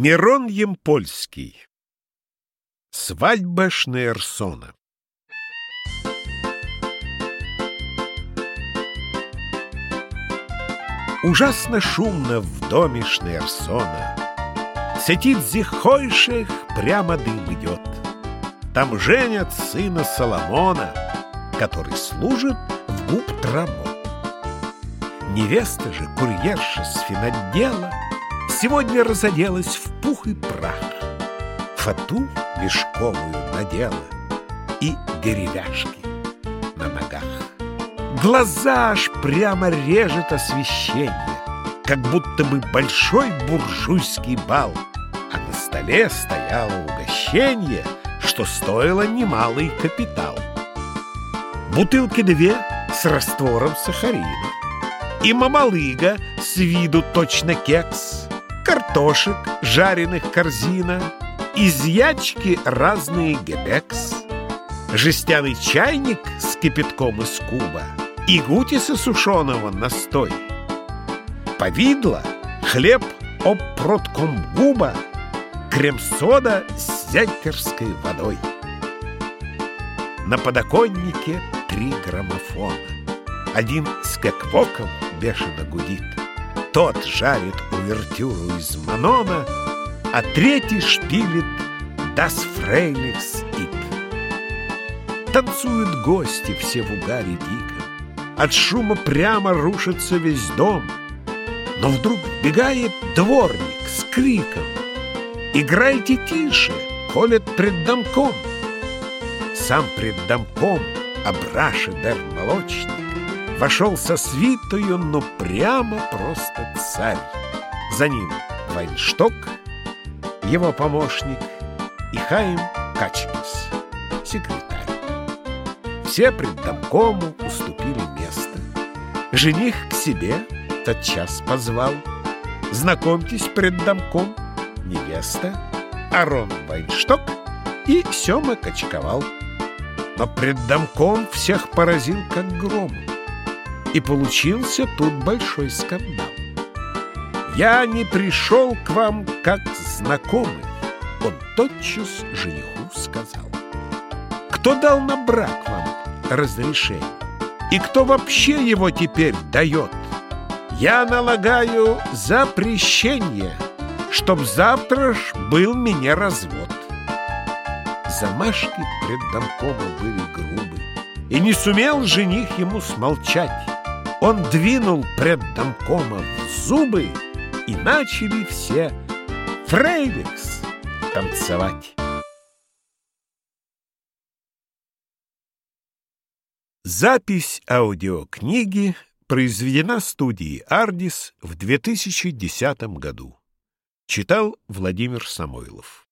Мирон Емпольский. Свадьба Шнейрсона. Ужасно шумно в доме Шнейрсона. Сетит зихойших, прямо дым идет. Там женят сына Соломона, который служит в губ Трамо. Невеста же, курьерша с финотдела, Сегодня разоделась в пух и прах, Фату мешковую надела И деревяшки на ногах. Глаза аж прямо режет освещение, Как будто бы большой буржуйский бал, А на столе стояло угощение, Что стоило немалый капитал. Бутылки две с раствором сахарина И мамалыга с виду точно кекс — картошек, жареных корзина, из ячки разные гебекс, жестяный чайник с кипятком из куба и гутиса сушеного настой, повидло, хлеб опротком губа, крем-сода с зятерской водой. На подоконнике три граммофона. Один с кэквоком бешено гудит — тот жарит увертюру из Манона, а третий шпилит «Das Freilichs It». Танцуют гости все в угаре диком, от шума прямо рушится весь дом, но вдруг бегает дворник с криком «Играйте тише!» — колет пред домком. Сам пред домком Абраши дер молочник Вошел со свитою, но прямо просто царь. За ним Вайншток, его помощник, и Хаим Качкис, секретарь. Все пред домкому уступили место. Жених к себе тотчас позвал. Знакомьтесь пред домком, невеста, Арон Вайншток и Сема Качковал. Но пред домком всех поразил как гром. И получился тут большой скандал. «Я не пришел к вам как знакомый», Он тотчас жениху сказал. «Кто дал на брак вам разрешение? И кто вообще его теперь дает? Я налагаю запрещение, Чтоб завтра ж был мне развод». Замашки пред домкома были грубы, И не сумел жених ему смолчать. Он двинул пред домкома в зубы, и начали все фрейликс танцевать. Запись аудиокниги произведена студией «Ардис» в 2010 году. Читал Владимир Самойлов.